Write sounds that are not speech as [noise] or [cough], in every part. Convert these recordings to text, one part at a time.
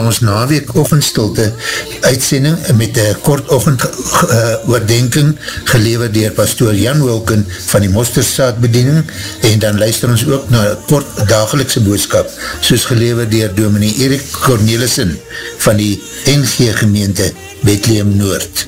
ons naweek ochendstilte uitsending met een kort ochend uh, oordenking gelever dier pastoor Jan Wilken van die Mostersaadbediening en dan luister ons ook na kort dagelikse boodskap soos gelever dier dominee Erik Cornelissen van die NG gemeente Bethlehem Noord.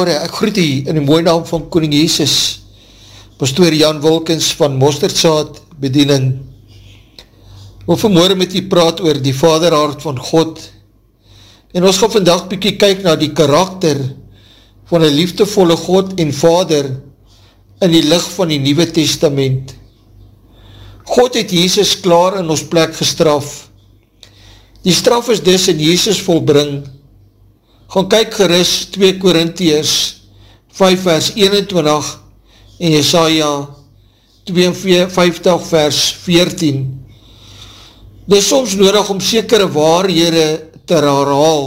Goeiemorgen, ek groet u in die mooie naam van Koning Jezus, Pastoor Jan Wilkins van Mosterdzaad Bediening. Wil vanmorgen met u praat oor die vaderhart van God en ons gaan vandag bykie kyk na die karakter van een liefdevolle God en vader in die licht van die Nieuwe Testament. God het Jezus klaar in ons plek gestraf. Die straf is dus in Jezus volbring gaan kyk geris 2 Korintiërs 5 vers 21 en Jesaja 52 vers 14. Dit is soms nodig om sekere waarhede te herhaal.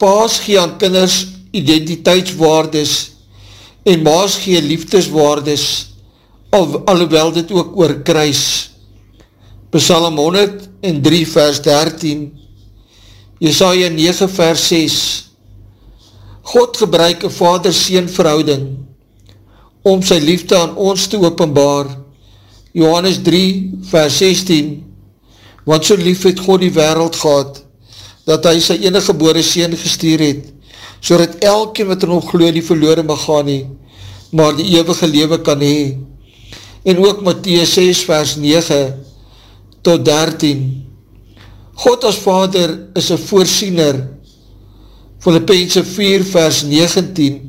Paas gee aan kinders identiteitswaardes en maas gee liefdeswaardes al, alhoewel dit ook oor kruis. Psalm 103 vers 13 Jesaja 9 vers 6 God gebruik een vader-seen verhouding om sy liefde aan ons te openbaar. Johannes 3 vers 16 Want so lief het God die wereld gehad dat hy sy enige gebore seen gestuur het so dat elke wat er nog geloof die verloren mag gaan nie maar die eeuwige lewe kan hee. En ook Matthäus 6 vers 9 tot 13 God as vader is een voorsiener. Filippense 4 vers 19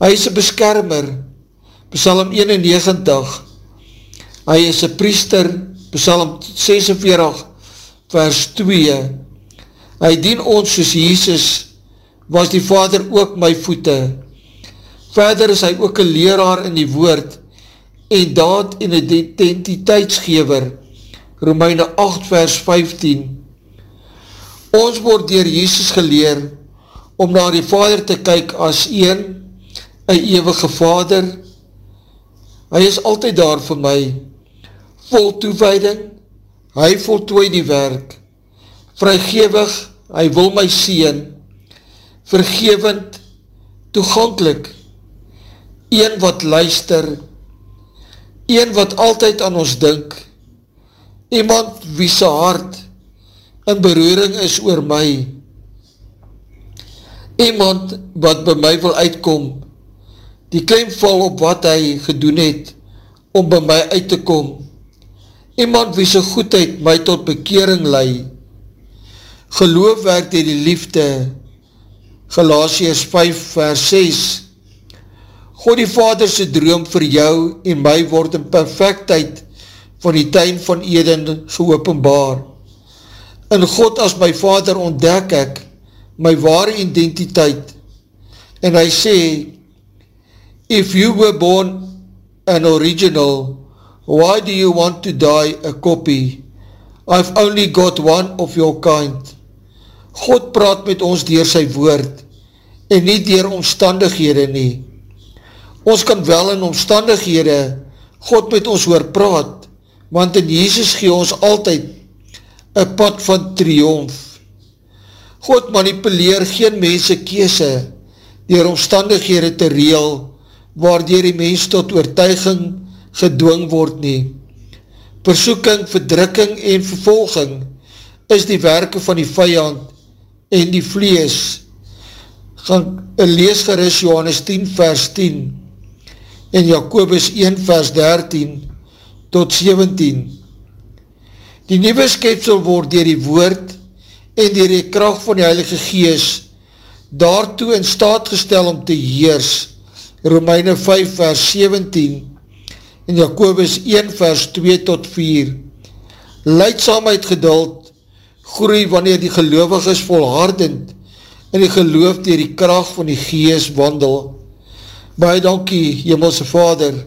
Hy is een beskermer. Psalm 91 Hy is een priester. Psalm 46 vers 2 Hy dien ons soos Jesus was die vader ook my voete. Verder is hy ook een leraar in die woord en daad en identiteitsgever Romeine 8 vers 15 Ons word dier Jesus geleer om na die vader te kyk as een, een eeuwige vader. Hy is altyd daar vir my, vol toewijding, hy voltooi die werk, vrygewig, hy wil my sien, vergevend, toegankelijk, een wat luister, een wat altyd aan ons dink, iemand wie sy hart in beroering is oor my. Iemand wat by my wil uitkom, die klein val op wat hy gedoen het, om by my uit te kom. Iemand wie sy goedheid my tot bekering lei. Geloof werk dier die liefde, Galatius 5 vers 6. God die Vaderse droom vir jou en my word in perfectheid van die tuin van Eden geopenbaar. In God as my vader ontdek ek my ware identiteit. En hy sê if you were born an original why do you want to die a copy? I've only got one of your kind. God praat met ons dier sy woord en nie dier omstandighede nie. Ons kan wel in omstandighede God met ons hoor praat want in Jesus gee ons altyd een pad van triomf. God manipuleer geen mense kese dier omstandighede te reel waardier die mens tot oortuiging gedwong word nie. Versoeking, verdrukking en vervolging is die werke van die vijand en die vlees. Gaan lees geris Johannes 10 vers 10 en Jacobus 1 vers 13 tot 17. Die nieuwe skepsel word dier die woord en dier die kracht van die Heilige Gees daartoe in staat gestel om te heers. Romeine 5 vers 17 en Jacobus 1 vers 2 tot 4. Leidsamheid geduld groei wanneer die gelovig is volhardend en die geloof dier die kracht van die gees wandel. Baie dankie, Hemelse Vader,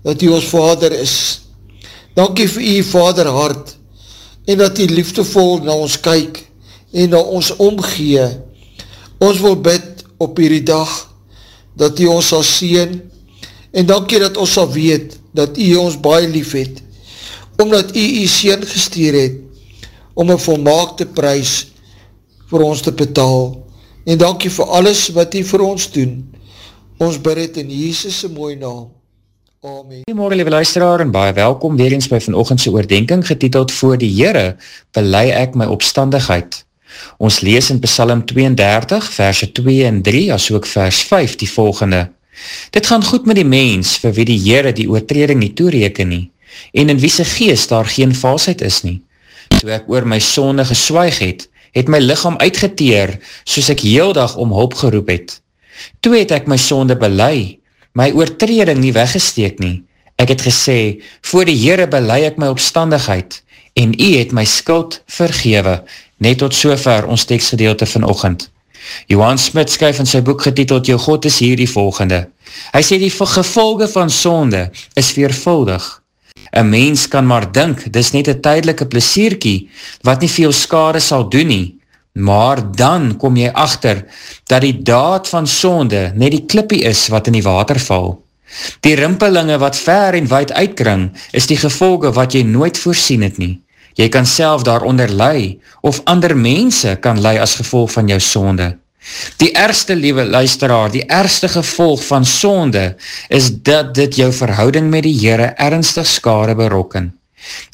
dat U ons Vader is. Dankie vir U Vader hart en dat U liefdevol na ons kyk en na ons omgee. Ons wil bid op hierdie dag dat U ons sal sien en dankie dat ons sal weet dat U ons baie lief het omdat U U sien gestuur het om een volmaakte prijs vir ons te betaal. En dankie vir alles wat U vir ons doen. Ons bid het in Jesus' mooie naam. Amen. Goeiemorgen lieve luisteraar en baie welkom weer eens by vanochtendse oordenking getiteld Voor die Heere belei ek my opstandigheid. Ons lees in Psalm 32 verse 2 en 3 as ook vers 5 die volgende. Dit gaan goed met die mens vir wie die Heere die oortreding nie toereken nie en in wie sy geest daar geen valsheid is nie. Toe ek oor my sonde geswaig het, het my lichaam uitgeteer, soos ek heel dag om hulp geroep het. Toe het ek my sonde belei, my oortreding nie weggesteek nie. Ek het gesê, voor die Heere belei ek my opstandigheid, en hy het my skuld vergewe, net tot sover ons tekstgedeelte van ochend. Johan Smit skryf in sy boek getiteld, Jou God is hier die volgende. Hy sê die gevolge van sonde is veervuldig. Een mens kan maar dink, dis net een tydelike plesierkie, wat nie veel skade sal doen nie, maar dan kom jy achter, dat die daad van sonde net die klippie is wat in die water val. Die rimpelinge wat ver en wijd uitkring, is die gevolge wat jy nooit voorsien het nie. Jy kan self daaronder lei, of ander mense kan lei as gevolg van jou sonde. Die ergste liewe luisteraar, die ergste gevolg van sonde is dat dit jou verhouding met die Heere ernstig skade berokken.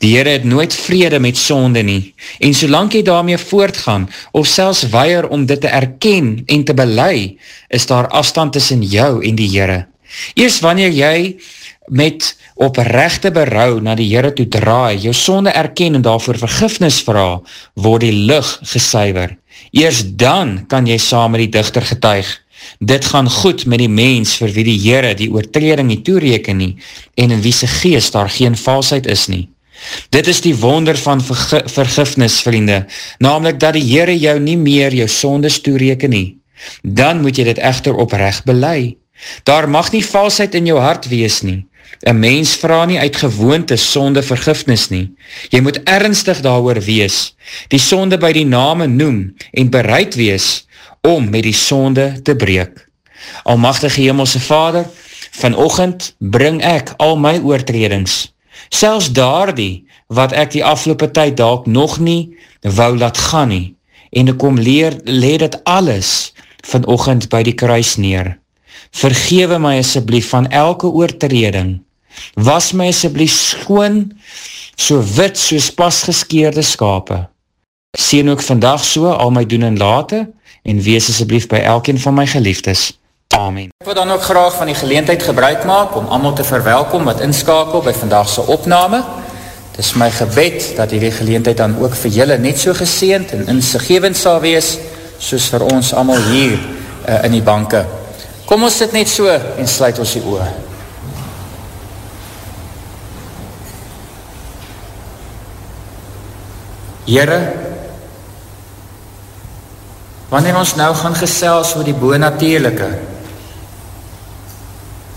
Die Heere het nooit vrede met sonde nie en solank jy daarmee voortgaan of selfs weier om dit te erken en te belei, is daar afstand tussen jou en die Heere. Eers wanneer jy met oprechte berou na die Heere toe draai, jou sonde erken en daarvoor vergifnis vraag, word die lucht gesuiver. Eers dan kan jy saam met die dichter getuig. Dit gaan goed met die mens vir wie die Heere die oortreding nie toereken nie en in wie sy geest daar geen valsheid is nie. Dit is die wonder van vergifnis, vriende, namelijk dat die Heere jou nie meer jou sondes toereken nie. Dan moet jy dit echter oprecht belei. Daar mag nie valsheid in jou hart wees nie. Een mens vraag nie uit gewoonte sonde vergifnis nie. Jy moet ernstig daar wees, die sonde by die name noem en bereid wees om met die sonde te breek. Almachtige Hemelse Vader, vanochtend bring ek al my oortredings, selfs daar die wat ek die afgelopen tyd dalk nog nie wou laat gaan nie, en ek kom leer, leer dit alles vanochtend by die kruis neer. Vergewe my asseblief van elke oortreding, was my asjeblief skoon, so wit soos pasgeskeerde skape. Sien ook vandag so al my doen en late, en wees asjeblief by elkeen van my geliefdes. Amen. Ek wil dan ook graag van die geleentheid gebruik maak, om allemaal te verwelkom wat inskakel by vandagse opname. Het is my gebed, dat die geleentheid dan ook vir julle net so geseend en insigevend sal wees, soos vir ons allemaal hier uh, in die banke. Kom ons sit net so en sluit ons die oor. Heere, wanneer ons nou gaan gesels oor die boonatuurlijke,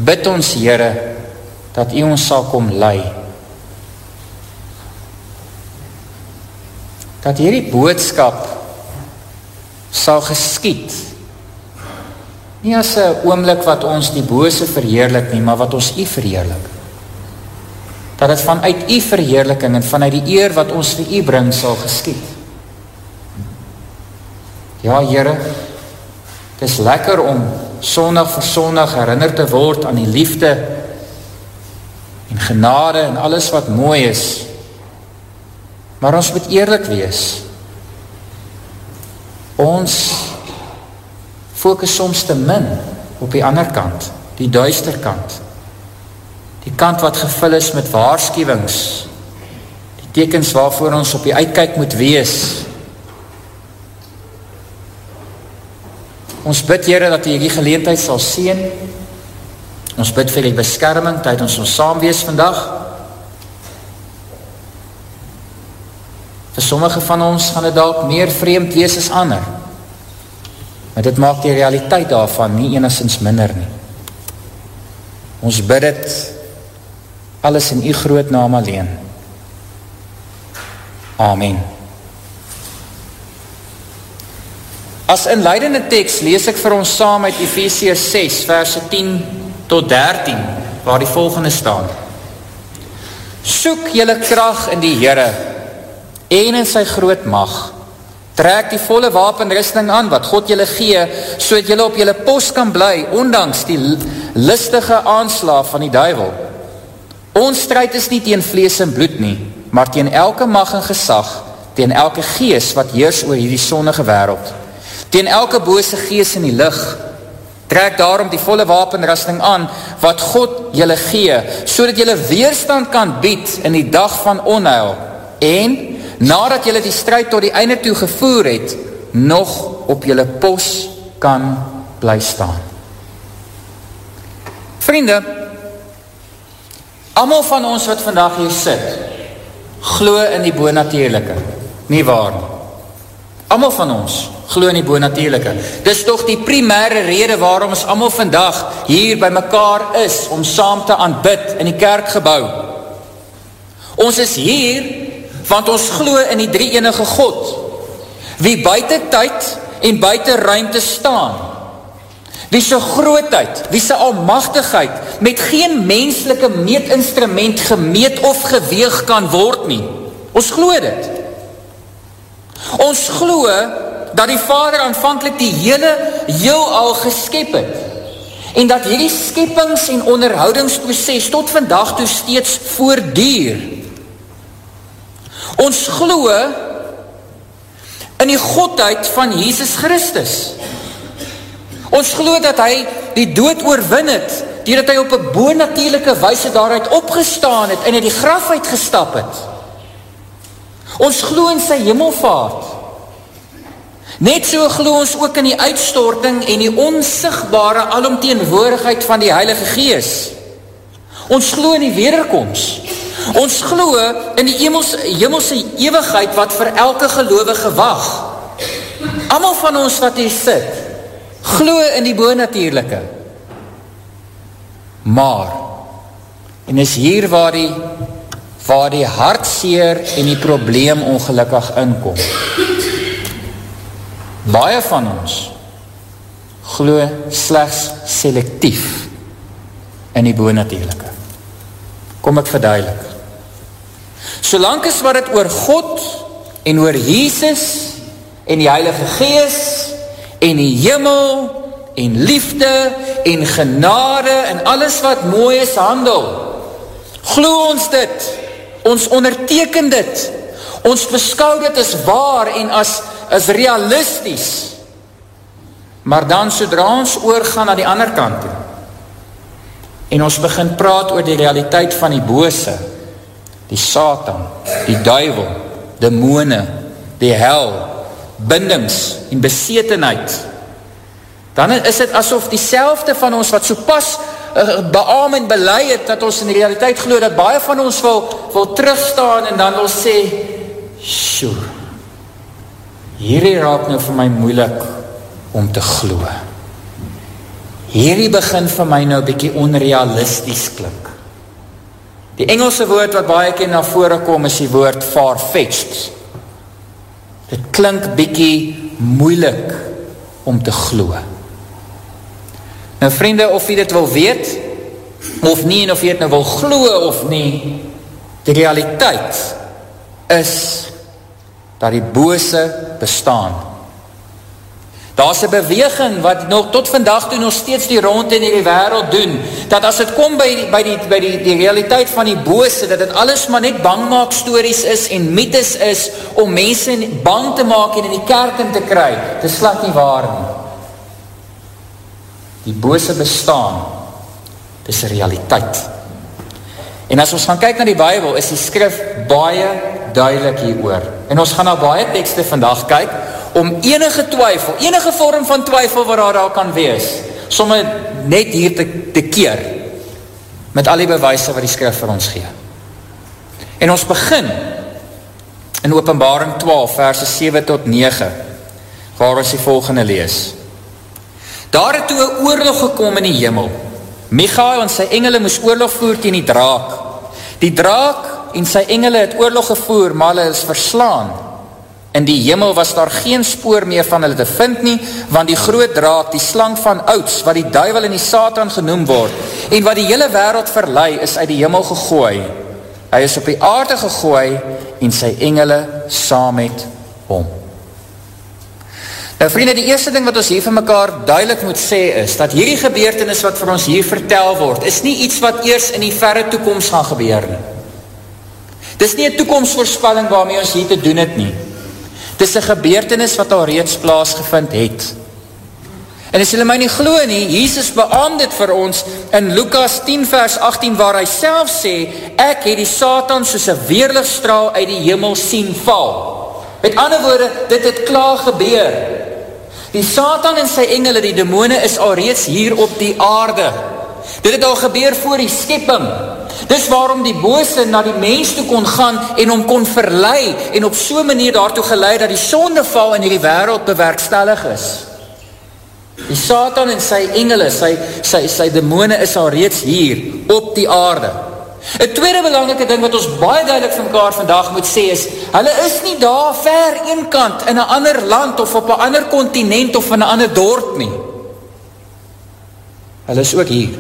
bid ons Heere, dat U ons sal kom lei. Dat hierdie boodskap sal geskiet, nie as een oomlik wat ons die bose verheerlik nie, maar wat ons U verheerlik dat het vanuit u verheerliking en vanuit die eer wat ons vir u bring sal geskiet. Ja, Heere, het is lekker om sondag vir sondag herinner te word aan die liefde en genade en alles wat mooi is. Maar ons moet eerlijk wees, Ons focus soms te min op die ander kant, die duister kant. Die kant wat gevul is met waarschuwings, die tekens waarvoor ons op die uitkijk moet wees. Ons bid, Heere, dat die die geleentheid sal sien. Ons bid vir die beskerming, tyd ons ons saamwees vandag. Vir sommige van ons gaan het dalk meer vreemd wees as ander. Maar dit maak die realiteit daarvan nie enigszins minder nie. Ons bid het alles in die groot naam alleen. Amen. As inleidende tekst lees ek vir ons saam uit Ephesians 6 verse 10 tot 13 waar die volgende staan. Soek jylle kracht in die Heere en in sy groot macht Trek die volle wapenrusting aan wat God julle gee, so dat julle op julle post kan bly, ondanks die listige aanslaaf van die duivel. Ons strijd is nie teen vlees en bloed nie, maar teen elke mag en gesag, teen elke gees wat heers oor hierdie sonnige wereld, teen elke bose gees in die licht, trek daarom die volle wapenrusting aan, wat God julle gee, so dat julle weerstand kan bied in die dag van onheil, en nadat jylle die strijd tot die einde toe gevoer het, nog op jylle pos kan bly staan. Vriende, allemaal van ons wat vandag hier sit, glo in die boonatierlijke, nie waar nie. Allemaal van ons glo in die boonatierlijke. Dis toch die primaire rede waarom ons allemaal vandag hier by mekaar is, om saam te aanbid in die kerkgebouw. Ons is hier want ons glo in die drie enige God, wie buiten tyd en buiten ruimte staan, wie sy grootheid, wie sy almachtigheid, met geen menslike meetinstrument gemeet of geweeg kan word nie. Ons glo dit. Ons glo dat die Vader aanvankelijk die hele heel al geskep het, en dat hierdie skeppings- en onderhoudingsproces tot vandag toe steeds voordier, Ons glo in die Godheid van Jesus Christus. Ons glo dat hy die dood oorwin het, die dat hy op een boonatuurlijke wijse daaruit opgestaan het en in die graf uitgestap het. Ons glo in sy hemelvaart. Net so glo ons ook in die uitstorting en die onsigbare alomteenwoordigheid van die Heilige Gees. Ons glo in die wederkomst. Ons glo in die hemelse, hemelse ewigheid wat vir elke gelovige wag. Amal van ons wat hier sit, glo in die boonatierlijke. Maar, en is hier waar die, waar die hartseer en die probleem ongelukkig inkom. Baie van ons glo slechts selectief in die boonatierlijke. Kom ek verduidelik. Solank is wat het oor God en oor Jesus en die Heilige Gees en die Himmel en liefde en genade en alles wat mooi is handel. Glo ons dit, ons onderteken dit, ons beskou dit as waar en as, as realisties. Maar dan sodra ons oorgaan na die ander kant toe, en ons begin praat oor die realiteit van die bose, die Satan, die duivel, demone, die hel, bindings en besetenheid, dan is het asof die selfde van ons wat so pas uh, beaam en beleid het, dat ons in die realiteit geloof, dat baie van ons wil, wil terugstaan en dan wil sê, sjoe, hierdie raak nou vir my moeilik om te geloof. Hierdie begin vir my nou bykie onrealisties klink. Die Engelse woord wat baie keer na vore kom is die woord far-fetched. Dit klink bykie moeilik om te glo. Nou vriende, of jy dit wil weet, of nie, en of jy dit nou wil glo of nie, die realiteit is dat die bose bestaan. Daar is een beweging wat nog tot vandag toe nog steeds die rond in die wereld doen, dat as het kom by, die, by, die, by die, die realiteit van die bose, dat het alles maar net bangmaak stories is en mythes is, om mense bang te maak en in die kerk in te kry, dit slat nie waar nie. Die bose bestaan, dit is realiteit. En as ons gaan kyk na die Bijbel, is die skrif baie duidelik hier oor. En ons gaan na baie tekste vandag kyk, om enige twyfel, enige vorm van twyfel waar daar daar kan wees, somme net hier te, te keer, met al die bewijse wat die skrif vir ons gee. En ons begin in openbaring 12, verse 7 tot 9, waar ons die volgende lees. Daar het toe een oorlog gekom in die hemel. Michael en sy engele moes oorlog voer teen die draak. Die draak en sy engele het oorlog gevoer, maar hulle is verslaan. In die hemel was daar geen spoor meer van hulle te vind nie, want die groot draak, die slang van ouds, wat die duivel en die satan genoem word, en wat die hele wereld verlei, is uit die hemel gegooi. Hy is op die aarde gegooi, en sy engele saam met hom. Nou vrienden, die eerste ding wat ons hier vir mekaar duidelik moet sê is, dat hierdie gebeurtenis wat vir ons hier vertel word, is nie iets wat eers in die verre toekomst gaan gebeur nie. Dit is nie een toekomstvoorspelling waarmee ons hier te doen het nie. Dit is een gebeurtenis wat al reeds plaasgevind het. En as julle my nie glo nie, Jesus beaam dit vir ons in Lukas 10 vers 18 waar hy self sê, ek het die Satan soos een weerlichtstraal uit die hemel sien val. Met ander woorde, dit het klaar gebeur. Die Satan en sy engele, die demone, is al reeds hier op die aarde. Dit het al gebeur voor die skepping. Dis waarom die bose na die mens toe kon gaan en hom kon verlei en op so manier daartoe geleid dat die sondeval in die wereld bewerkstellig is. Die Satan en sy engele, sy, sy, sy demone is al reeds hier op die aarde. Een tweede belangrike ding wat ons baie duidelik van mekaar vandag moet sê is, hulle is nie daar ver een kant in een ander land of op een ander continent of in een ander dorp nie. Hulle is ook hier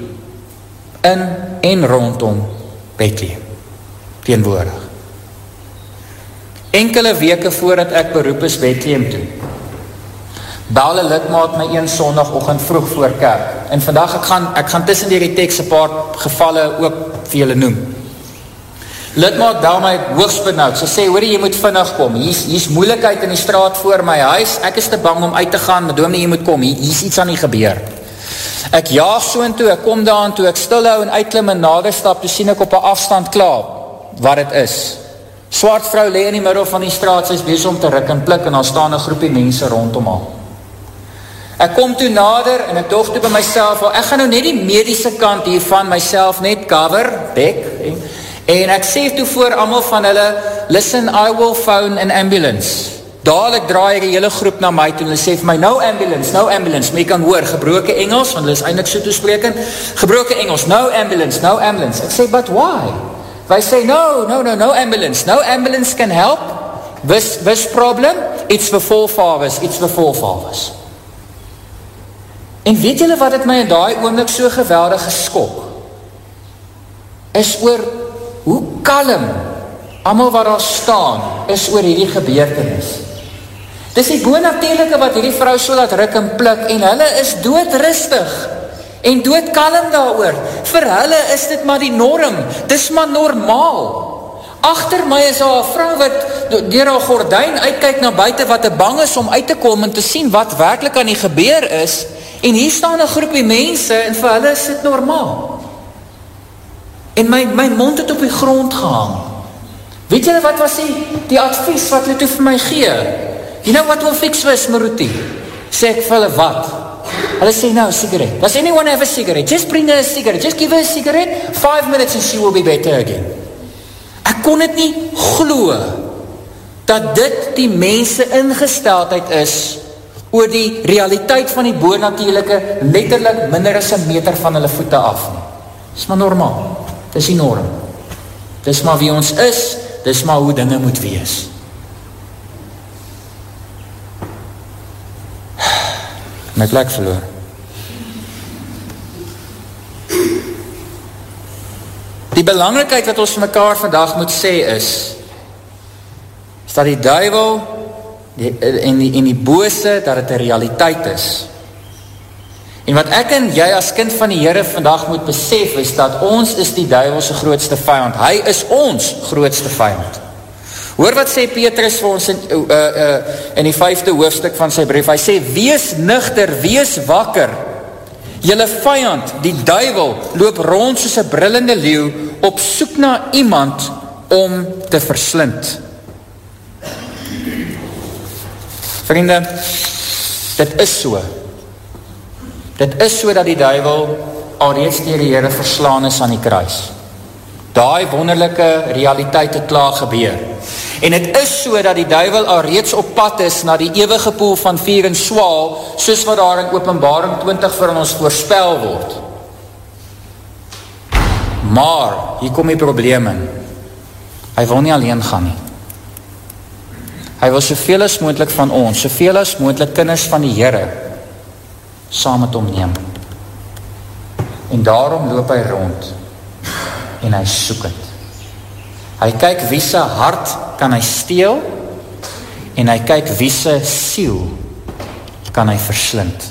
in en rondom Bethlehem, teenwoordig. Enkele weke voordat ek beroep is Bethlehem toe, bel een lidmaat my een sondagochtend vroeg voor kerk, en vandag ek gaan, ek gaan tussen die tekst een paar gevalle ook vir julle noem. Lidmaat bel my hoogspinhoud, sy sê, hoor jy moet vinnig kom, hier is, hier moeilikheid in die straat voor my huis, ek is te bang om uit te gaan, maar doom nie, jy moet kom, hier, hier is iets aan die gebeur. Ek jaag so en toe, ek kom daar en toe, ek stil hou en uitklim en nader stap, toe sien ek op een afstand klaar, wat het is. Swart vrou lee in die middel van die straat, sy is bezig om te rik en plik, en dan staan een groepie mense rondom al. Ek kom toe nader, en ek doog toe by myself, wel, ek gaan nou net die medische kant hiervan, myself net cover, dek, en, en ek sê toe voor allemaal van hulle, listen, I will phone an ambulance. Dadelijk draai die hele groep na my toe en hulle sê vir my, no ambulance, no ambulance, my kan hoor, gebroke Engels, want hulle is eindelijk so toespreken, gebroke Engels, no ambulance, no ambulance. Ek sê, but why? Wij sê, no, no, no, no ambulance, no ambulance can help, this, this problem, it's the forefathers, it's the forefathers. En weet julle wat het my in die oomlik so geweldig geskok? Is oor hoe kalm, allemaal wat daar staan, is oor hierdie gebeurtenis. Dis die boonatelike wat hierdie vrou so laat ruk en plik en hulle is doodrustig en doodkalm daar oor. Vir hulle is dit maar die norm, dis maar normaal. Achter my is al een vrou wat dier al gordijn uitkyk na buiten wat te bang is om uit te kom en te sien wat werkelijk aan die gebeur is en hier staan een groepie mense en vir hulle is dit normaal. En my, my mond het op die grond gehang. Weet julle wat was die, die advies wat hulle toe vir my gee? You know what will fix this, Maruti? Sê ek vir hulle wat? Hulle sê, no, cigarette. Does anyone have a cigarette? Just bring her a cigarette. Just give her a cigarette. Five minutes and she will be better again. Ek kon het nie gloe dat dit die mense ingesteldheid is oor die realiteit van die boonatuurlijke letterlijk minder as een meter van hulle voete af. Dis maar normaal. Dis die norm. Dis maar wie ons is, dis maar hoe dinge moet wees. my plek verloor. Die belangrikheid wat ons mekaar vandag moet sê is, is dat die duivel, die, en, die, en die bose, dat het een realiteit is. En wat ek en jy as kind van die Heere vandag moet besef, is dat ons is die duivelse grootste vijand. Hy is ons grootste vijand. Hoor wat sê Petrus vir ons in, uh, uh, in die vijfde hoofdstuk van sy brief. Hy sê, wees nuchter, wees wakker. Julle vijand, die duivel, loop rond soos een brillende leeuw op soek na iemand om te verslind. Vriende, dit is so. Dit is so dat die duivel al reeds dier die Heere verslaan is aan die kruis. Daai wonderlijke realiteit het klaar gebeur. En het is so dat die duivel al reeds op pad is na die eeuwige poel van vier en swaal, soos wat daar in openbaring 20 vir ons voorspel word. Maar, hier kom die probleem in. Hy wil nie alleen gaan nie. Hy wil soveel as moendlik van ons, soveel as moendlik kinders van die Heere, saam met hom neem. En daarom loop hy rond en hy soek het. Hy kyk wie sy hart kan hy steel en hy kyk wie sy siel kan hy verslind.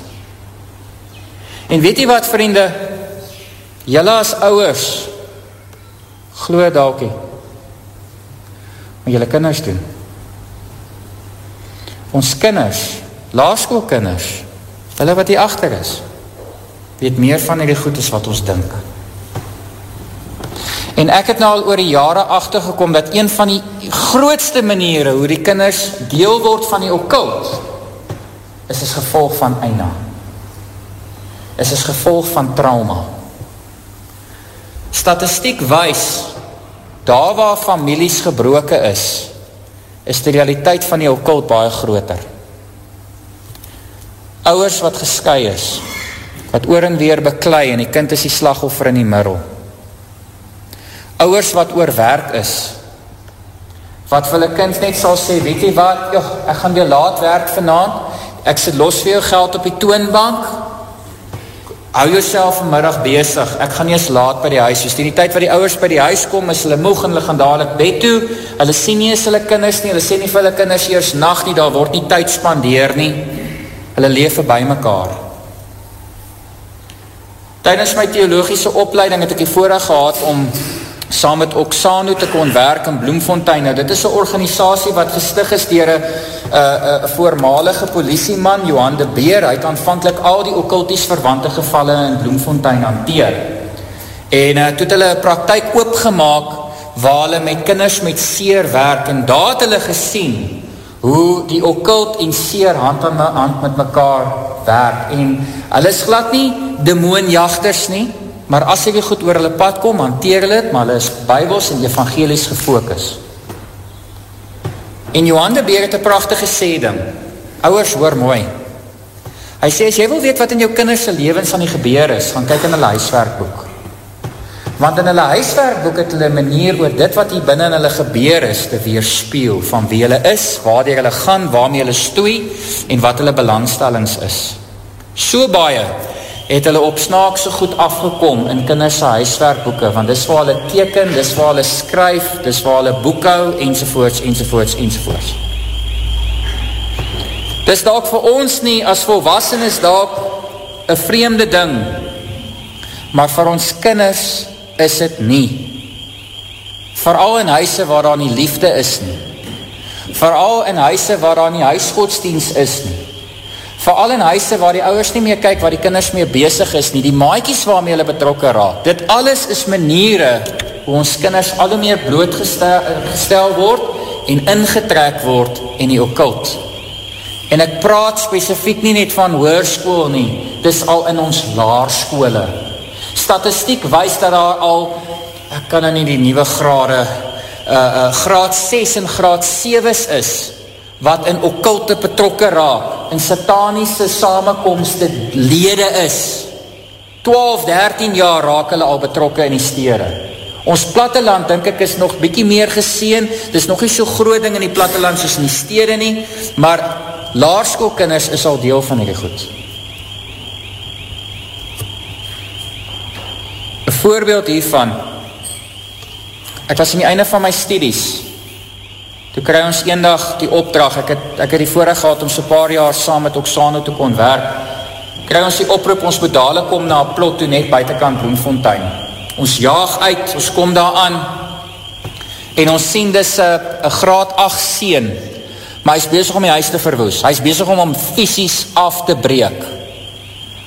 En weet jy wat vriende, jylle as ouwers glo dalkie maar jylle kinders doen. Ons kinders, laarskoolkinders, hulle wat hier achter is, weet meer van die goed as wat ons dink. En ek het nou al oor die jare achtergekom dat een van die grootste maniere hoe die kinders deel word van die occult is as gevolg van eina. Is as gevolg van trauma. Statistiek wys daar waar families gebroken is, is die realiteit van die occult baie groter. Ouers wat gesky is, wat oor en weer beklei en die kind is die slagoffer in die middel. Ouers wat oor werk is, wat vir hulle kind net sal sê, weet jy wat, joh, ek gaan weer laat werk vanavond, ek sit los vir jou geld op die toonbank, hou jouself vanmiddag bezig, ek gaan eens laat by die huis, dus die, die tyd wat die ouwers by die huis kom, is hulle moeg en hulle gaan dadelijk bed toe, hulle sê nie eens hulle kinders nie, hulle sê nie vir hulle kinders eers nacht nie, daar word nie tyd spandeer nie, hulle leef by mekaar. Tijdens my theologische opleiding het ek die voorraad gehad om saam met Oksano te kon werk in Bloemfontein. Nou, dit is een organisatie wat gestig is dier een voormalige politieman, Johan de Beer. Hy het aanvankelijk al die okkulties verwante gevalle in Bloemfontein hanteer. En uh, toe het hulle praktijk oopgemaak waar hulle met kinders met seer werk en daar het hulle gesien hoe die okkult en seer hand aan hand met mekaar werk. En hulle is glad nie demoonjachters nie, maar as weer goed oor hulle pad kom, hanteer hulle het, maar hulle is bybels en evangelies gefokus. En Johan de Beer het een prachtige sêding, ouwers hoor mooi, hy sê, as jy wil weet wat in jou kinderse levens aan die gebeur is, gaan kyk in hulle huiswerkboek. Want in hulle huiswerkboek het hulle manier oor dit wat hier binnen in hulle gebeur is, te weerspeel van wie hulle is, waar die hulle gaan, waarmee hulle stoei, en wat hulle belangstellings is. So baie, het hulle op snaakse goed afgekom in kinderse huiswerkboeken, want dis waar hulle teken, dis waar hulle skryf, dis waar hulle boekhou, enzovoorts, enzovoorts, enzovoorts. Dis daak vir ons nie, as volwassen is daak een vreemde ding, maar vir ons kinders is het nie. Vooral in huise waar daar nie liefde is nie. Vooral in huise waar daar nie huisgodsdienst is nie. Vooral in huise waar die ouders nie meer kyk waar die kinders mee bezig is nie, die maaikies waarmee hulle betrokken raak. Dit alles is maniere hoe ons kinders alle meer blootgestel word en ingetrek word in die occult. En ek praat specifiek nie net van hoerskoel nie, dis al in ons laarskole. Statistiek wees dat daar al, ek kan nou nie die nieuwe grade, uh, uh, graad 6 en graad 7 is, wat in okkulte betrokke raak, in satanische samenkomste lede is. 12, 13 jaar raak hulle al betrokke in die stede. Ons platteland, denk ek, is nog bykie meer geseen, dit is nog nie so groot ding in die platteland soos in die stede nie, maar laarskoolkinders is al deel van die goed. Voorbeeld hiervan, ek was in die einde van my studies, Toe kry ons eendag die opdracht, ek het, ek het die voorrecht gehad om so paar jaar saam met Oksano te kon werk, kry ons die oproep, ons moet dadelijk kom na een plot toe net buitenkant Bloemfontein. Ons jaag uit, ons kom daar aan, en ons sien dis een graad 8 seen, maar hy is bezig om die huis te verwoes, hy is bezig om om fysisk af te breek.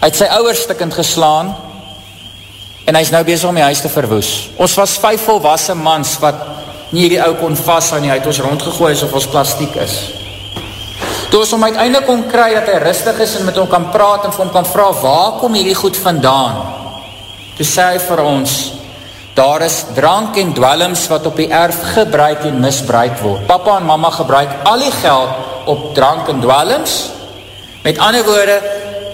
Hy het sy ouwers stikkend geslaan, en hy is nou bezig om die huis te verwoes. Ons was vijf volwassen mans, wat nie die ou kon vast aan hy het ons rondgegooi of ons plastiek is. Toe ons om uiteindelik kon kry dat hy rustig is en met hom kan praat en vir hom kan vraag, waar kom hierdie goed vandaan? Toe sê hy vir ons, daar is drank en dwellings wat op die erf gebruik en misbruik word. Papa en mama gebruik al die geld op drank en dwellings. Met ander woorde,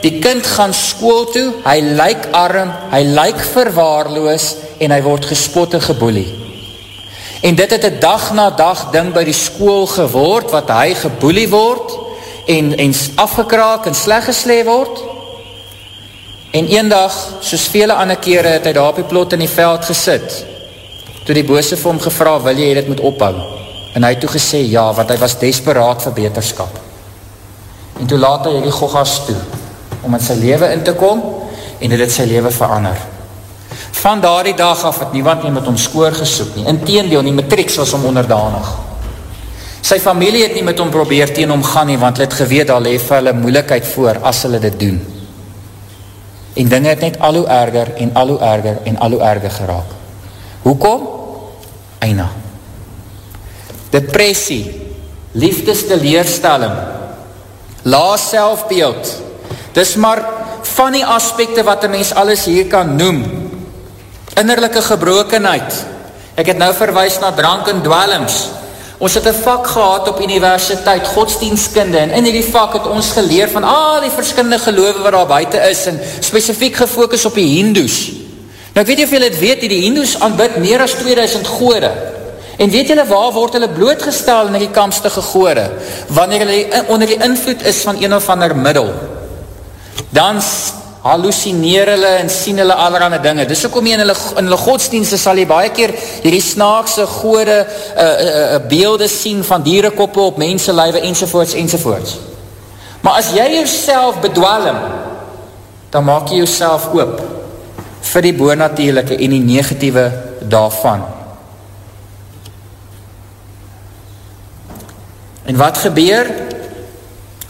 die kind gaan school toe, hy lyk arm, hy lyk verwaarloos en hy word gespot en geboelie. En dit het een dag na dag ding by die school geword, wat hy geboelie word, en, en afgekraak en sleg geslee word. En een dag, soos vele ander kere, het hy daar op die plot in die veld gesit, toe die bose vir hom gevra, wil jy dit moet ophou? En hy toe gesê, ja, want hy was desperaat vir beterskap. En toe laat hy die gogas toe, om in sy leven in te kom, en dit het sy leven verander. Van daar die dag af het niemand nie met hom skoor gesoek nie. Inteendeel, die matrix was hom onderdanig. Sy familie het nie met hom probeer teen hom gaan nie, want hy het geweet al hef hulle moeilikheid voor as hulle dit doen. En dinge het net al hoe erger en al hoe erger en al hoe erger geraak. Hoekom? Eina. Depressie, liefdesteleerstelling, laas selfbeeld, dis maar van die aspekte wat een mens alles hier kan noem, innerlijke gebrokenheid. Ek het nou verwijs na drank en dwellings. Ons het een vak gehad op universiteit, godsdienstkunde, en in die vak het ons geleer van al die verskillende geloof wat daar buiten is, en specifiek gefokus op die hindoes. Nou ek weet nie of julle het weet, die hindoes aanbid meer as 2000 gore. En weet julle waar word hulle blootgestel in die kampstige gore? Wanneer hulle onder die invloed is van een of ander middel. Dan hallucineer hulle en sien hulle allerhande dinge. Dis ook om jy in hulle, in hulle godsdienste sal jy baie keer hierdie snaakse gode uh, uh, uh, beelde sien van dierekoppe op mensenlijwe enzovoorts enzovoorts. Maar as jy jouself bedwalm, dan maak jy jouself oop vir die boonatuurlijke en die negatieve daarvan. En wat gebeur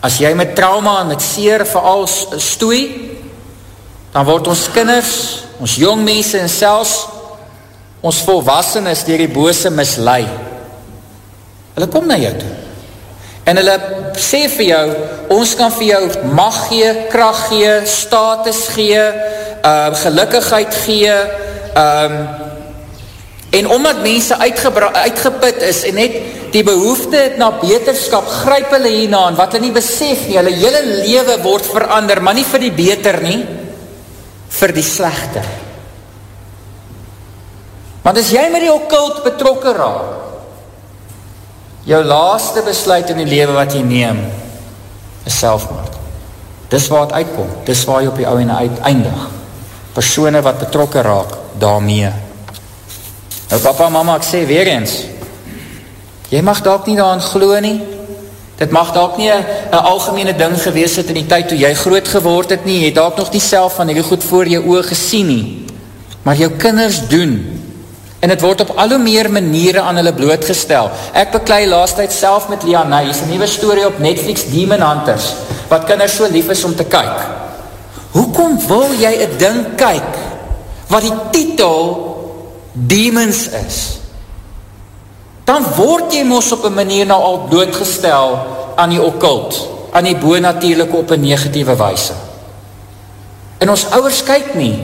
as jy met trauma en met seer vooral stoei, dan word ons kinders, ons jong mense en selfs ons volwassenes dier die bose mislui. Hulle kom na jou toe. En hulle sê vir jou, ons kan vir jou mag gee, kracht gee, status gee, uh, gelukkigheid gee, um, en omdat mense uitgeput is en net die behoefte het na beterskap, gryp hulle hierna en wat hulle nie besef nie, hulle hele leven word verander, maar nie vir die beter nie, vir die slechte. Want as jy met die okult betrokken raak, jou laaste besluit in die leven wat jy neem, is selfmoord. Dis waar het uitkom, dis waar jy op die ouwe eindig. Persone wat betrokken raak, daarmee. Nou papa en mama, ek sê weer eens, jy mag daar nie daaraan glo nie, Dit mag dalk nie een algemene ding gewees het in die tyd toe jy groot geword het nie, jy het dalk nog nie self van die goed voor jou oog gesien nie, maar jou kinders doen, en het word op al hoe meer maniere aan hulle blootgestel. Ek beklei laatst tyd self met Liana, hier is een nieuwe story op Netflix, Demon Hunters, wat kinders so lief is om te kyk. Hoekom wil jy een ding kyk, wat die titel Demons is? Dan word jy mos op een manier nou al doodgestel aan die occult, aan die boonatuurlijke op een negatieve wijse. En ons ouwers kyk nie,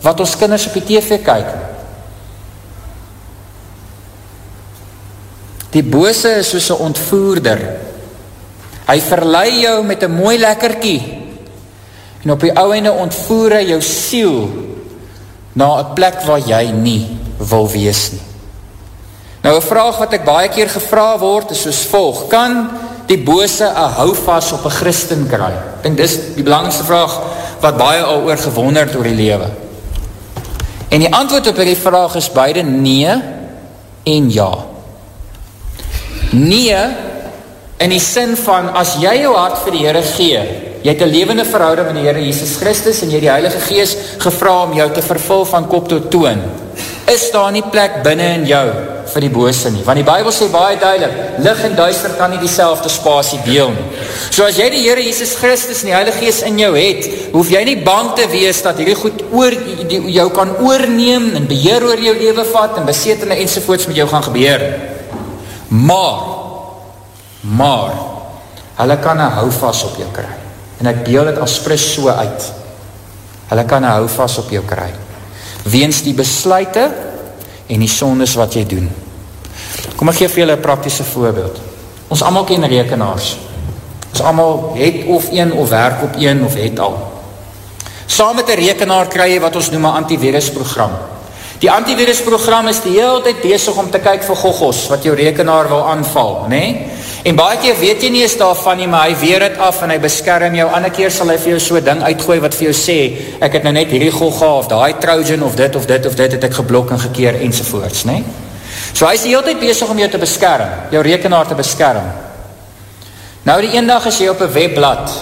wat ons kinders op die tv kyk. Die bose is soos een ontvoerder. Hy verlei jou met een mooi lekkerkie, en op die ouwende ontvoer hy jou siel, na een plek waar jy nie wil wees nie. Nou een vraag wat ek baie keer gevra word is soos volg, kan die bose een houvast op een christen kry? Ek denk dis die belangrijkste vraag wat baie al oor gewonderd oor die lewe. En die antwoord op die vraag is beide nee en ja. Nee, in die sin van, as jy jou hart vir die Heere gee, jy het een levende verhouding met die Heere Jesus Christus, en jy die Heilige Gees gevra om jou te vervul van kop tot toon, is daar nie plek binnen in jou vir die bose nie. Want die Bijbel sê baie duidelik, lig en duister kan nie die selfde spasie deel nie. So as jy die Heere Jesus Christus en die Heilige Gees in jou het, hoef jy nie bang te wees dat hierdie goed oor, die, jou kan oorneem en beheer oor jou leven vat en besetene enzovoorts met jou gaan gebeur. Maar, maar, hulle kan een houvast op jou kry. En ek deel het as fris so uit. Hulle kan een houvast op jou kry. Weens die besluite en die sondes wat jy doen. Kom ek geef julle een praktische voorbeeld. Ons allemaal ken rekenaars. Ons allemaal het of een of werk op een of het al. Saam met een rekenaar kry jy wat ons noem een antivirusprogram. Die antivirusprogram is die heel tijd bezig om te kyk vir gogos wat jou rekenaar wil aanval, nee? En baie keer weet jy nie eens daarvan nie, maar hy weer het af en hy beskerm jou. Ander keer sal hy vir jou so ding uitgooi wat vir jou sê, ek het nou net hierdie gogga of die trojan of dit of dit of dit het ek geblok en gekeer enzovoorts, nee? So hy is die hele tijd bezig om jou te beskerm, jou rekenaar te beskerm. Nou die ene dag is jy op een webblad,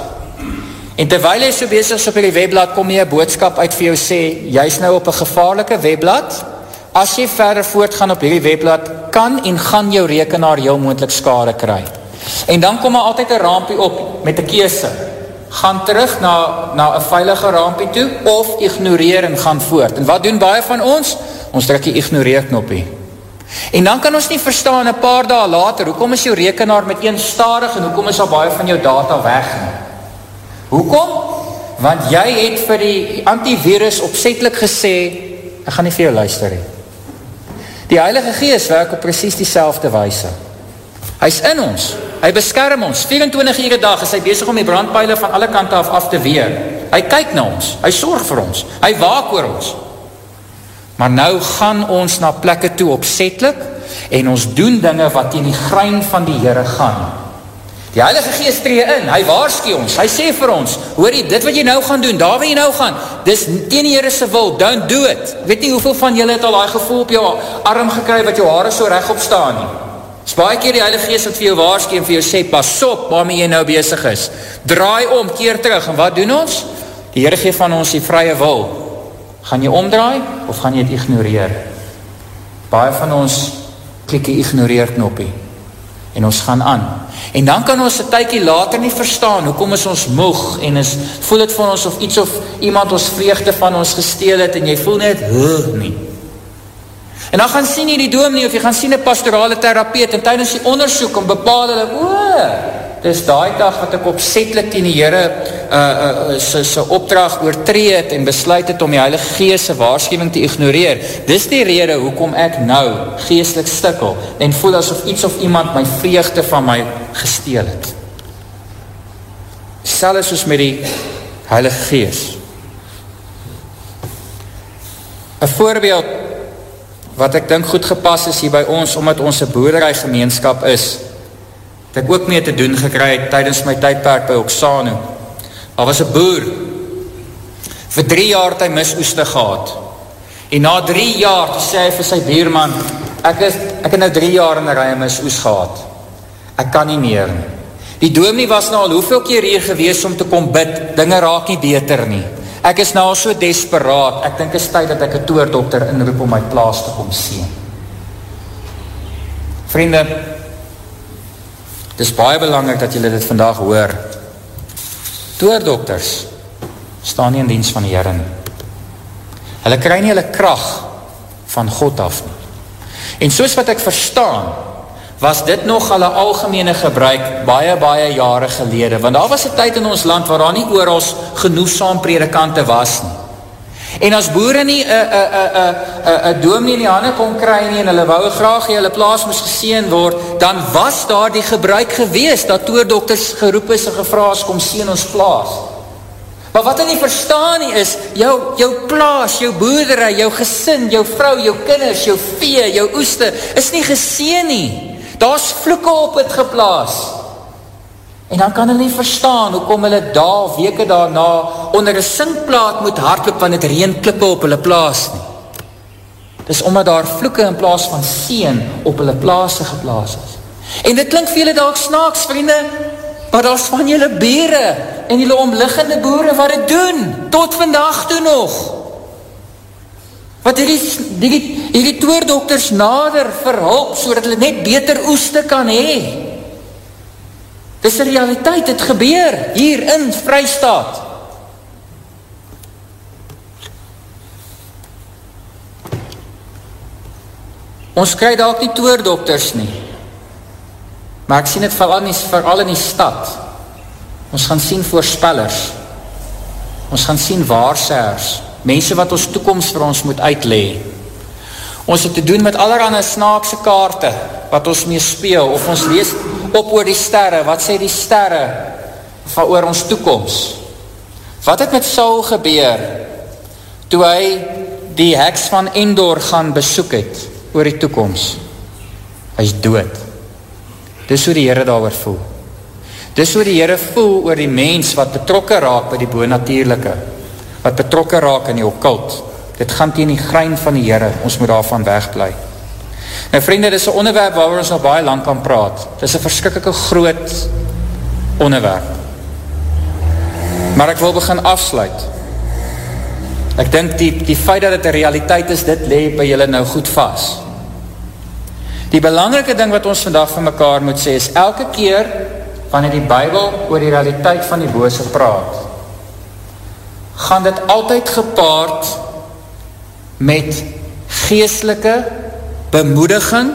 en terwijl jy so bezig is op die webblad, kom jy een boodskap uit vir jou sê, jy is nou op een gevaarlike webblad, as jy verder voortgaan op hierdie webblad, kan en gaan jou rekenaar heel moendlik skade kry. En dan kom er altyd een rampie op met een keese. Gaan terug na, na een veilige rampie toe, of ignoreer en gaan voort. En wat doen baie van ons? Ons druk die ignoreer knoppie. En dan kan ons nie verstaan, een paar dae later, hoekom is jou rekenaar met een starig, en hoekom is al baie van jou data weg? Hoekom? Want jy het vir die antivirus opzettelik gesê, ek gaan nie vir jou luister hee. Die Heilige Gees werk op precies die selfde weise. Hy is in ons, hy beskerm ons, 24 uur dag is hy bezig om die brandpeile van alle kante af af te weer. Hy kyk na ons, hy sorg vir ons, hy waak oor ons. Maar nou gaan ons na plekke toe opzettelik en ons doen dinge wat in die grein van die Heere gaan. Die Heilige Geest tree in, hy waarskie ons, hy sê vir ons, hoor jy, dit wat jy nou gaan doen, daar waar jy nou gaan, dis teen die Heerese wil, don't do it. Weet nie hoeveel van julle het al die gevoel op jou arm gekry, wat jou haare so recht opstaan nie. Dis baie keer die Heilige Geest wat vir jou waarskie en vir jou sê, pas op waarmee jy nou bezig is. Draai om, keer terug, en wat doen ons? Die Heere geef van ons die vrye wil. Gaan jy omdraai, of gaan jy het ignoreer? Baie van ons klik die ignoreer knoppie, en ons gaan aan. En dan kan ons een tykie later nie verstaan, hoekom is ons moeg, en is, voel het van ons of iets of iemand ons vreugde van ons gesteel het, en jy voel net, huh, nie. En dan gaan sien jy die doom nie, of jy gaan sien die pastorale therapeut, en tydens die onderzoek, om bepaal hulle, oe, dis daai dag wat ek opzettelik die Heere uh, uh, sy, sy opdracht oortree het en besluit het om die Heilige Geest waarschuwing te ignoreer. Dis die rede hoekom ek nou geestelik stikkel en voel asof iets of iemand my vreugde van my gesteel het. Selfs soos met die Heilige Geest. Een voorbeeld wat ek dink goed gepas is hier by ons, omdat ons een boerderij gemeenskap is, het ek ook mee te doen gekry tydens my tydperk by Oksano. Daar was een boer, vir drie jaar het hy mis oeste gehad. En na drie jaar, sê hy vir sy bierman, ek, is, ek het nou drie jaar in die rij mis oes gehad. Ek kan nie meer nie. Die doomie was nou al hoeveel keer hier gewees om te kom bid, dinge raak nie beter nie. Ek is nou al so desperaat, ek dink is tyd dat ek een toerdokter inroep om my plaas te kom sien. Vriende, Het is baie belangrijk dat julle dit vandag hoor. Toordokters staan nie in dienst van die Heere nie. Hulle kry nie hulle kracht van God af nie. En soos wat ek verstaan, was dit nog hulle algemene gebruik baie, baie jare gelede. Want daar was een tyd in ons land waar daar nie oor ons genoegsaam predikante was nie. En as boere nie een doom nie in die handen kon kry nie en hulle wou graag jy hulle plaas moes geseen word, dan was daar die gebruik gewees dat toerdokters geroep is en gevraas kom seen ons plaas. Maar wat hulle nie verstaan nie is, jou, jou plaas, jou boerderij, jou gesin, jou vrou, jou kinders, jou vee, jou oeste, is nie geseen nie. Daar is vloeke op het geplaas. En dan kan hulle nie verstaan, hoekom hulle daar, weke daarna, onder een sinkplaat moet hardloop, want het reen klippe op hulle plaas nie. Dis omdat daar vloeke in plaas van seen op hulle plaas geplaas is. En dit klink vir julle dalk snaaks, vriende, maar daar is van julle bere en julle omliggende boere wat het doen, tot vandag toe nog. Wat hierdie, hierdie, hierdie toerdokters nader verhulp, so dat hulle net beter oeste kan hee. Dis die realiteit, het gebeur hier in Vrystaat. Ons kry daar ook nie toerdokters nie. Maar ek sien het vooral, nie, vooral in die stad. Ons gaan sien voorspellers. Ons gaan sien waarsers. Mense wat ons toekomst vir ons moet uitlee. Ons het te doen met allerhande snaakse kaarte wat ons mee speel. Of ons lees op oor die sterre. Wat sê die sterre van oor ons toekomst? Wat het met Saul gebeur toe hy die heks van Endor gaan besoek het? oor die toekomst. Hy is dood. Dis hoe die Heere daar voel. Dis hoe die Heere voel oor die mens wat betrokken raak by die boonatierlijke, wat betrokken raak in die occult. Dit gaan teen die grein van die Heere, ons moet daarvan wegblij. Nou vriende, dit is een onderwerp waar ons nog baie lang kan praat. Dit is een verskrikkelijke groot onderwerp. Maar ek wil begin afsluit. Ek dink die, die feit dat het een realiteit is, dit lewe by julle nou goed vast. Die belangrike ding wat ons vandag van mekaar moet sê is elke keer wanneer die Bijbel oor die realiteit van die bose praat, gaan dit altyd gepaard met geestelike bemoediging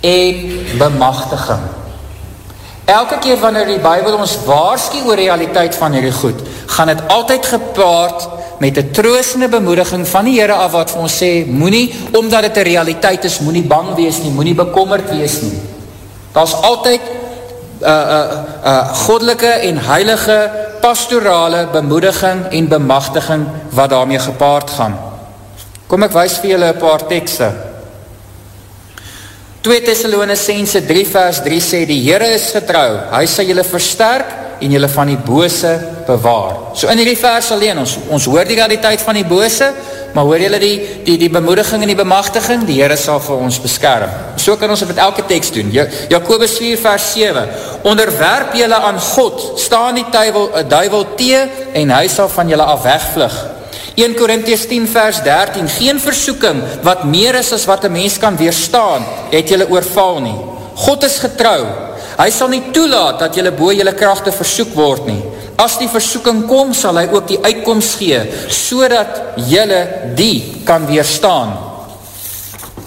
en bemachtiging. Elke keer wanneer die Bijbel ons waarskie oor realiteit van hierdie goed, gaan dit altyd gepaard met die troostende bemoediging van die Heere af wat vir ons sê, moet nie, omdat het een realiteit is, moet nie bang wees nie, moet nie bekommerd wees nie. Daar is altyd uh, uh, uh, godelike en heilige pastorale bemoediging en bemachtiging wat daarmee gepaard gaan. Kom ek wees vir julle een paar tekste. 2 Thessalonicense 3 vers 3 sê, die Heere is getrouw, hy sal julle versterk en julle van die bose bewaar. So in die vers alleen, ons, ons hoor die realiteit van die bose, maar hoor julle die, die, die bemoediging en die bemachtiging, die Heere sal vir ons beskerm. So kan ons het met elke tekst doen. Jacobus 4 vers 7, onderwerp julle aan God, staan die duivel, duivel tee, en hy sal van julle af wegvlug. 1 Korinties 10 vers 13, geen versoeking wat meer is as wat een mens kan weerstaan, het julle oorval nie. God is getrouw, Hy sal nie toelaat dat jylle boe jylle krachte versoek word nie. As die versoeking kom, sal hy ook die uitkomst gee, so dat jylle die kan weerstaan.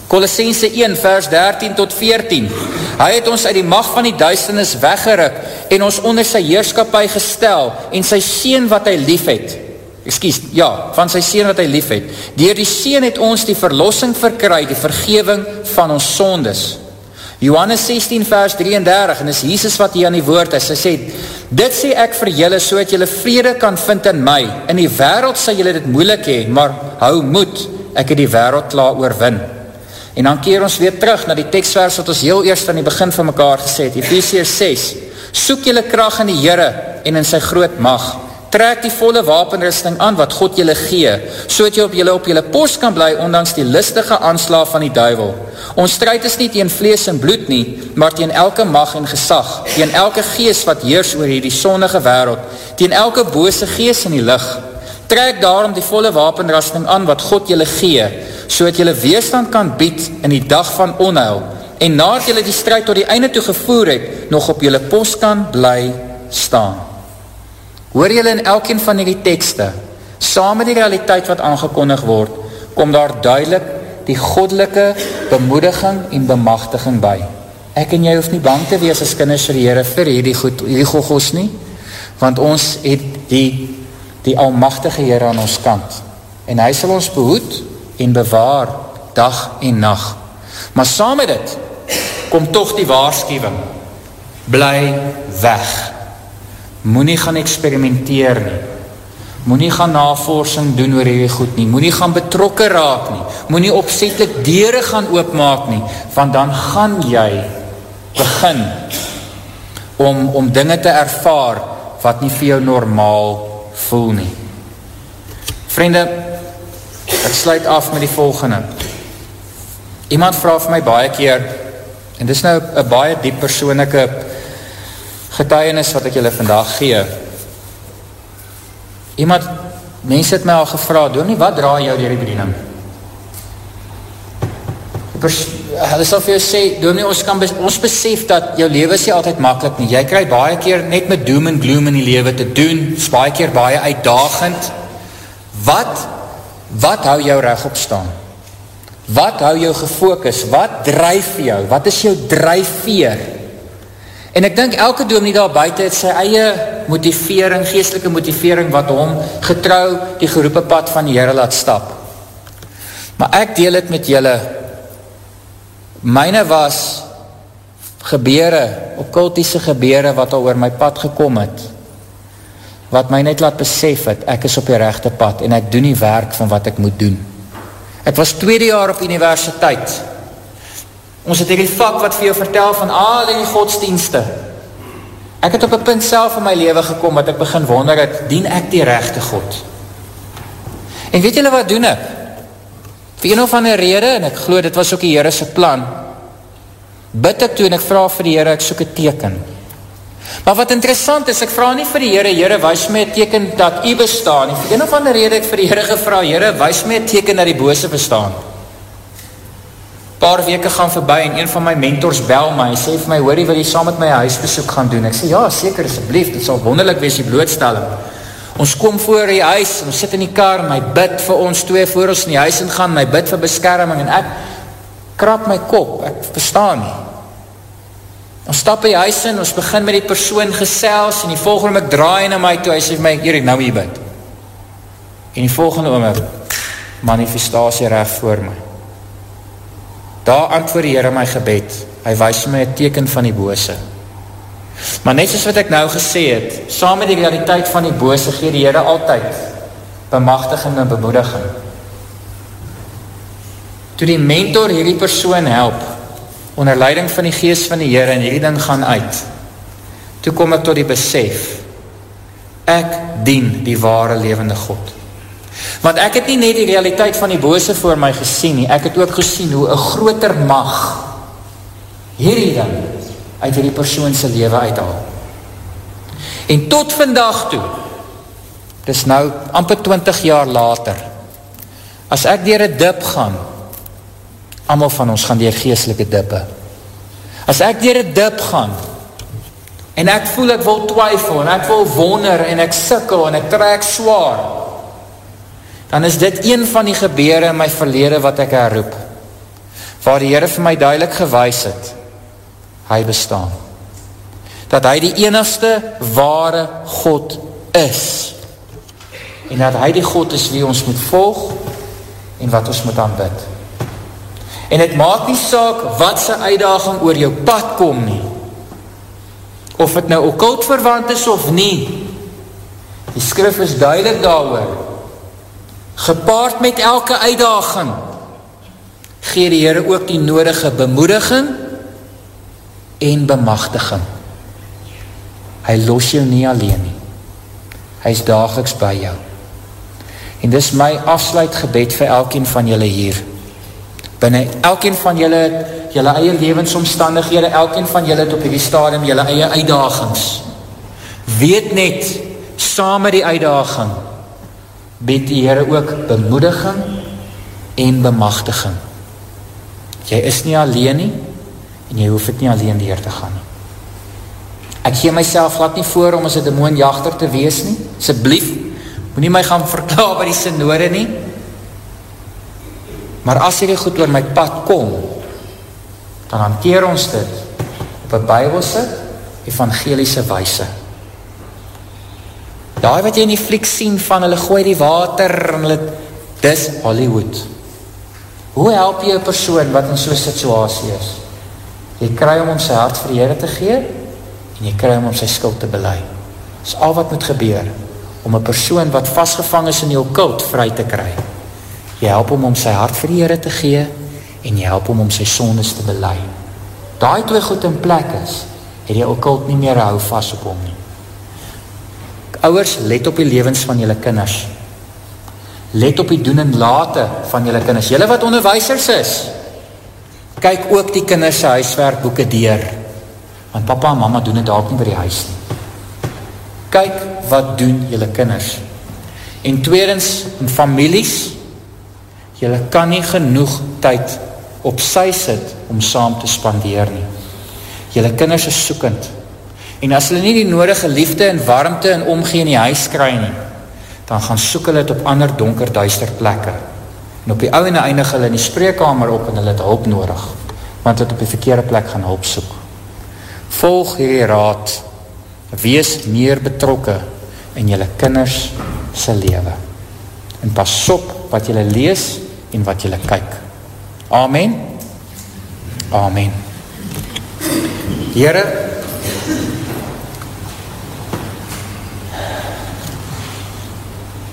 Colossense 1 vers 13 tot 14 Hy het ons uit die macht van die duisternis weggeruk en ons onder sy heerskapie gestel en sy sien wat hy lief het. Excuse, ja, van sy sien wat hy lief het. Door die sien het ons die verlossing verkry, die vergeving van ons sondes. Johannes 16 vers 33 en is Jesus wat hier aan die woord is, hy sê, dit sê ek vir julle so dat julle vrede kan vind in my, in die wereld sal julle dit moeilik hee, maar hou moed, ek het die wereld klaar oorwin. En dan keer ons weer terug na die tekstvers wat ons heel eerst aan die begin van mekaar gesê het, Ephesians 6, soek julle kracht in die Heere en in sy groot mag, trek die volle wapenrusting aan wat God julle gee, so dat jy op julle op julle post kan bly, ondanks die listige aanslaaf van die duivel, Ons strijd is nie teen vlees en bloed nie, maar teen elke mag en gesag, teen elke gees wat heers oor hierdie sonnige wereld, teen elke bose gees in die licht. Trek daarom die volle wapenrasting aan wat God jylle gee, so dat jylle weerstand kan bied in die dag van onheil, en nadat jylle die strijd tot die einde toe gevoer het, nog op jylle post kan bly staan. Hoor jylle in elkeen van die tekste, saam met die realiteit wat aangekondig word, kom daar duidelik die goddelike bemoediging en bemachtiging by. Ek en jy hoef nie bang te wees as kinders vir die Heere vir hierdie, gogos nie, want ons het die, die almachtige Heere aan ons kant. En hy sal ons behoed en bewaar dag en nacht. Maar saam met dit, kom toch die waarschuwing, bly weg. Moe nie gaan experimenteer nie. Moe nie gaan navorsing doen oor hierdie goed nie. Moe nie gaan betrokke raak nie. Moe nie opzetlik dere gaan oopmaak nie. Want dan gaan jy begin om, om dinge te ervaar wat nie vir jou normaal voel nie. Vriende, ek sluit af met die volgende. Iemand vraag my baie keer, En dis nou een baie diep persoonlijke getuienis wat ek julle vandag gee. Iemand, mens het my al gevra, Dominee, wat draai jou dier die bediening? Hulle sal vir jou sê, Dominee, ons, kan, ons besef dat jou leven is nie altyd makkelijk nie. Jy krijg baie keer net met doom en gloom in die leven te doen, is baie keer baie uitdagend. Wat, wat hou jou recht op staan? Wat hou jou gefokus? Wat drijf jou? Wat is jou drijfveer? En ek dink elke doom nie daar buiten het sy eie motivering, geestelike motivering wat hom getrouw die geroepen pad van die Heere laat stap. Maar ek deel het met julle, myne was gebeure, okkultiese gebeure wat al oor my pad gekom het, wat my net laat besef het, ek is op die rechte pad en ek doen die werk van wat ek moet doen. Ek was tweede jaar op universiteit. Ons het hier die vak wat vir jou vertel van al die godsdienste. Ek het op een punt self in my leven gekom wat ek begin wonder het, dien ek die rechte God? En weet julle wat doen ek? Vir een of ander rede, en ek geloof dit was ook die Heerese plan, bid ek toe en ek vraag vir die Heere, ek soek een teken. Maar wat interessant is, ek vraag nie vir die Heere, Heere, wees my een teken dat u bestaan. En vir een of ander rede ek vir die Heere gevra, Heere, wees my een teken dat die bose bestaan. Paar weke gaan voorbij en een van my mentors bel my en sê vir my, hoor jy, wil jy saam met my huisbesoek gaan doen? Ek sê, ja, seker, asjeblief, dit sal wonderlik wees die blootstelling. Ons kom voor die huis, ons sit in die kar, en my bid vir ons twee voor ons in die huis ingaan, my bid vir beskerming, en ek krap my kop, ek verstaan nie. Ons stap in die huis in, ons begin met die persoon gesels, en die volgende oom ek draai na my toe, hy sê vir my, hier, nou hier bid. En die volgende oom ek, manifestatie recht voor my. Daar antwoord die Heere my gebed. Hy wees my een teken van die bose. Maar net soos wat ek nou gesê het, saam met die realiteit van die bose, gee die Heere altyd bemachtiging en bemoediging. Toe die mentor hierdie persoon help, onder leiding van die geest van die Heere, en hierdie ding gaan uit, toe kom ek tot die besef, ek dien die ware levende God. Want ek het nie net die realiteit van die bose voor my gesien nie, ek het ook gesien hoe een groter mag hierdie ding uit die persoonse leven uithaal. En tot vandag toe, dit is nou amper 20 jaar later, as ek dier een dip gaan, allemaal van ons gaan dier geestelike dippe, as ek dier een dip gaan, en ek voel ek wil twyfel, en ek wil wonder, en ek sikkel, en ek trek zwaar, dan is dit een van die gebeure in my verlede wat ek herroep, waar die Heere vir my duidelik gewys het, hy bestaan. Dat hy die enigste ware God is. En dat hy die God is wie ons moet volg en wat ons moet aanbid. En het maak nie saak wat sy uitdaging oor jou pad kom nie. Of het nou okult verwant is of nie. Die skrif is duidelik daar oor gepaard met elke uitdaging, gee die Heere ook die nodige bemoediging en bemachtiging. Hy los jou nie alleen nie. Hy is dageliks by jou. En dis my afsluit gebed vir elkeen van julle hier. Binnen elkeen van julle, julle eie levensomstandighede, elkeen van julle het op die stadium julle eie uitdagings. Weet net, saam met die uitdaging, bied die Heere ook bemoediging en bemachtiging. Jy is nie alleen nie, en jy hoef het nie alleen Heer te gaan nie. Ek gee myself glad nie voor om as een demoonjachter te wees nie, asblief, moet nie my gaan [laughs] verklaar by die synode nie, maar as hierdie goed oor my pad kom, dan hanteer ons dit op een bybelse, evangeliese weise. Daai wat jy in die fliek sien van hulle gooi die water en hulle dis Hollywood. Hoe help jy 'n persoon wat in so 'n situasie is? Jy kry hom om sy hart vir die Here te gee en jy kry hom om sy skuld te bely. Dis al wat moet gebeur om 'n persoon wat vasgevang is in die okkult vry te kry. Jy help hom om sy hart vir die Here te gee en jy help hom om sy sondes te bely. Daai twee goed in plek is, het die okkult nie meer hou vas op hom nie. Ouers, let op die levens van julle kinders. Let op die doen en late van julle kinders. Julle wat onderwijsers is, kyk ook die kinderse huiswerkboeken deur, want papa en mama doen het ook nie by die huis nie. Kyk wat doen jylle kinders. En tweedens, in families, jylle kan nie genoeg tyd op sy sit om saam te spandeer nie. Jylle kinders is soekend. En as hulle nie die nodige liefde en warmte en omgee in die huis kry nie, dan gaan soek hulle het op ander donker duister plekke. En op die ou en eindig hulle in die spreekkamer op en hulle het hulp nodig, want het op die verkeerde plek gaan hulp soek. Volg hierdie raad, wees meer betrokke in jylle kinders sy lewe. En pas op wat jylle lees en wat jylle kyk. Amen. Amen. Heere,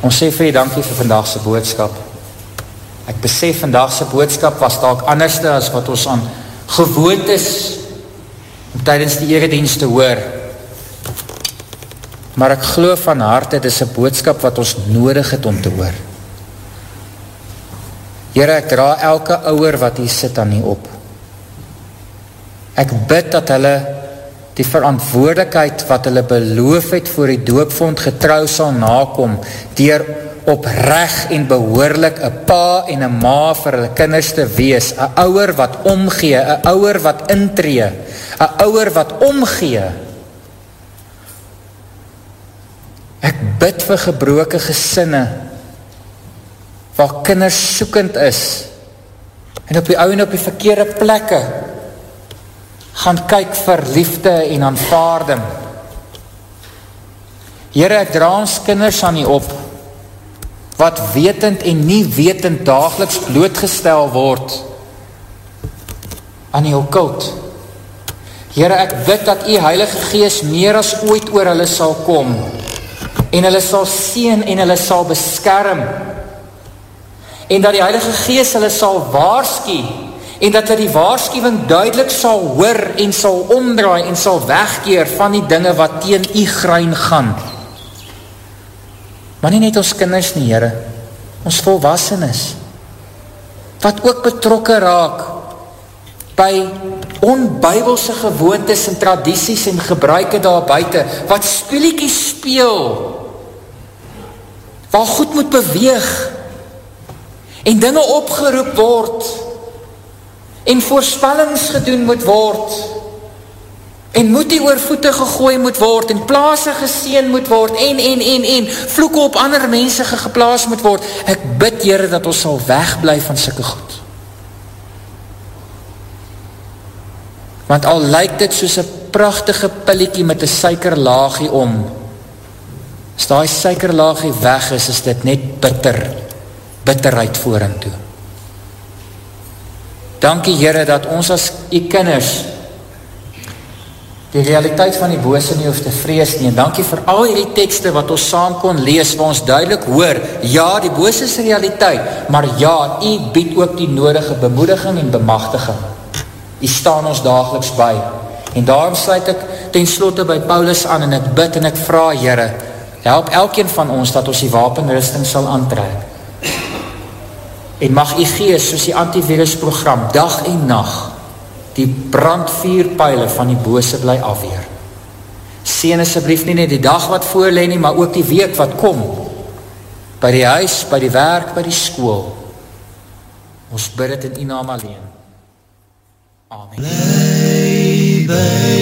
ons sê vir die dankie vir vandagse boodskap. Ek besef vandagse boodskap was dalk anderste as wat ons aan gewoond is om tydens die eredienst te hoor. Maar ek glo van harte, dit is een boodskap wat ons nodig het om te hoor. Heere, ek dra elke ouwer wat hier sit aan nie op. Ek bid dat hulle die verantwoordelikheid wat hulle beloof het voor die doopvond getrouw sal nakom, dier oprecht en behoorlik een pa en een ma vir hulle kinders te wees, een ouwer wat omgee, een ouwer wat intree, een ouwer wat omgee. Ek bid vir gebroke gesinne, waar kinders soekend is, en op die ou en op die verkeerde plekke, gaan kyk vir liefde en aanvaarding. Heere, ek dra ons kinders aan die op, wat wetend en nie wetend dageliks blootgestel word aan die okult. Heere, ek bid dat die Heilige Gees meer as ooit oor hulle sal kom en hulle sal sien en hulle sal beskerm en dat die Heilige Gees hulle sal waarskie en dat hulle die waarschuwing duidelik sal hoor en sal omdraai en sal wegkeer van die dinge wat teen die grein gaan. Maar nie net ons kinders nie, heren, ons volwassen is, wat ook betrokken raak by onbybelse gewoontes en tradities en gebruike daar buiten, wat speeliekie speel, waar goed moet beweeg, en dinge opgeroep word, en voorspellings gedoen moet word, en moet die oorvoete gegooi moet word, en plaase geseen moet word, en, en, en, en, vloeke op ander mense geplaas moet word, ek bid Heere dat ons sal wegblijf van sikke goed. Want al lyk dit soos een prachtige pilliekie met een suikerlaagie om, as die suikerlaagie weg is, is dit net bitter, bitterheid voor en toe. Dankie Heere dat ons as die kinders die realiteit van die bose nie hoef te vrees nie. En dankie vir al die tekste wat ons saam kon lees, waar ons duidelik hoor, ja, die bose is realiteit, maar ja, jy bied ook die nodige bemoediging en bemachtiging. Jy staan ons dageliks by. En daarom sluit ek ten slotte by Paulus aan en ek bid en ek vraag, Heere, help elkeen van ons dat ons die wapenrusting sal aantrek. En mag jy gees, soos die antivirusprogram, dag en nacht, die brandvierpeile van die bose bly afweer. Seen asjeblief nie net die dag wat voorleen nie, maar ook die week wat kom, by die huis, by die werk, by die school. Ons bid het in die naam alleen. Amen. Bly by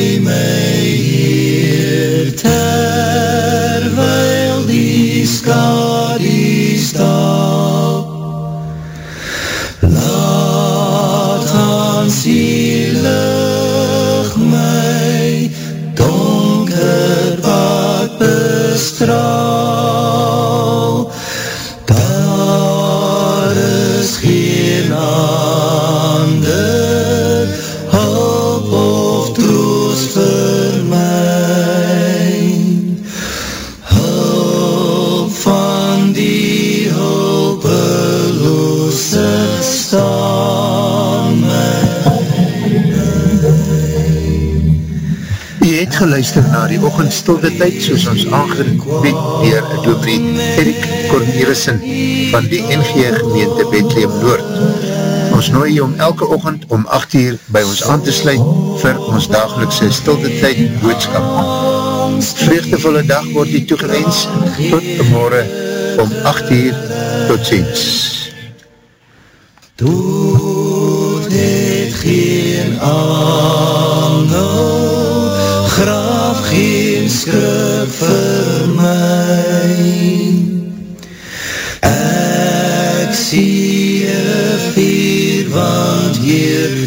het geluister na die ochendstulde tyd soos ons aangebied dier Dobrie Erik Cornelissen van die NG gemeente Bethlehem Noord. Ons nooi om elke ochend om 8 uur by ons aan te sluit vir ons dagelikse stilte tyd boodskap. Vreugdevolle dag word die toegewens tot morgen om 8 uur tot ziens. Dood het geen angel, Ek